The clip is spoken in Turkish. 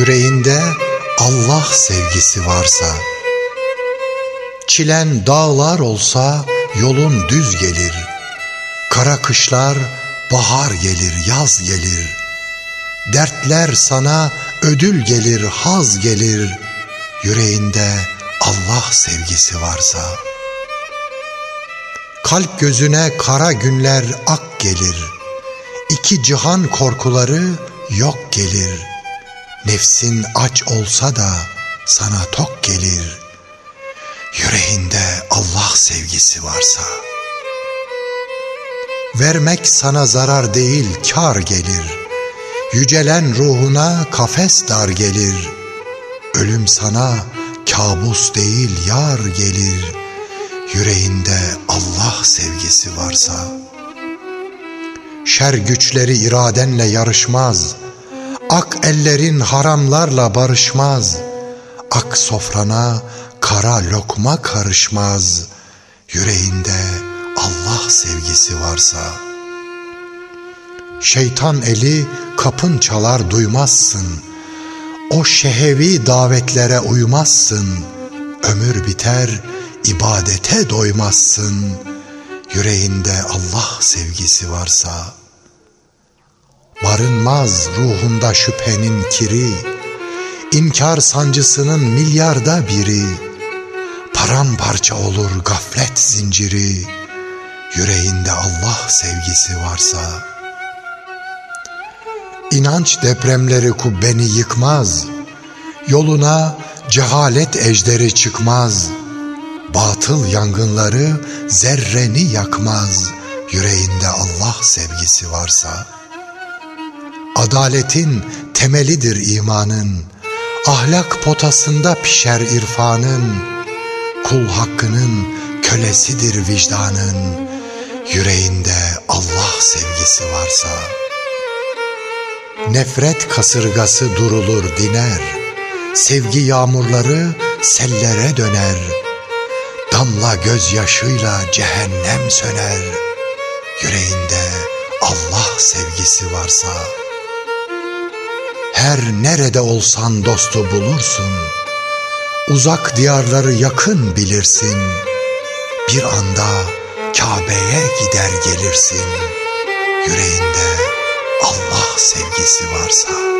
Yüreğinde Allah sevgisi varsa Çilen dağlar olsa yolun düz gelir Kara kışlar bahar gelir yaz gelir Dertler sana ödül gelir haz gelir Yüreğinde Allah sevgisi varsa. Kalp gözüne kara günler ak gelir İki cihan korkuları yok gelir Nefsin aç olsa da sana tok gelir. Yüreğinde Allah sevgisi varsa. Vermek sana zarar değil kar gelir. Yücelen ruhuna kafes dar gelir. Ölüm sana kabus değil yar gelir. Yüreğinde Allah sevgisi varsa. Şer güçleri iradenle yarışmaz.'' Ak ellerin haramlarla barışmaz. Ak sofrana kara lokma karışmaz. Yüreğinde Allah sevgisi varsa. Şeytan eli kapın çalar duymazsın. O şehevi davetlere uymazsın. Ömür biter, ibadete doymazsın. Yüreğinde Allah sevgisi varsa.'' Barınmaz ruhunda şüphenin kiri, İnkar sancısının milyarda biri, Paramparça olur gaflet zinciri, Yüreğinde Allah sevgisi varsa. İnanç depremleri kubbeni yıkmaz, Yoluna cehalet ejderi çıkmaz, Batıl yangınları zerreni yakmaz, Yüreğinde Allah sevgisi varsa.'' Adaletin temelidir imanın, ahlak potasında pişer irfanın, kul hakkının kölesidir vicdanın, yüreğinde Allah sevgisi varsa. Nefret kasırgası durulur diner, sevgi yağmurları sellere döner, damla gözyaşıyla cehennem söner, yüreğinde Allah sevgisi varsa.'' Her nerede olsan dostu bulursun. Uzak diyarları yakın bilirsin. Bir anda Kabe'ye gider gelirsin. Yüreğinde Allah sevgisi varsa.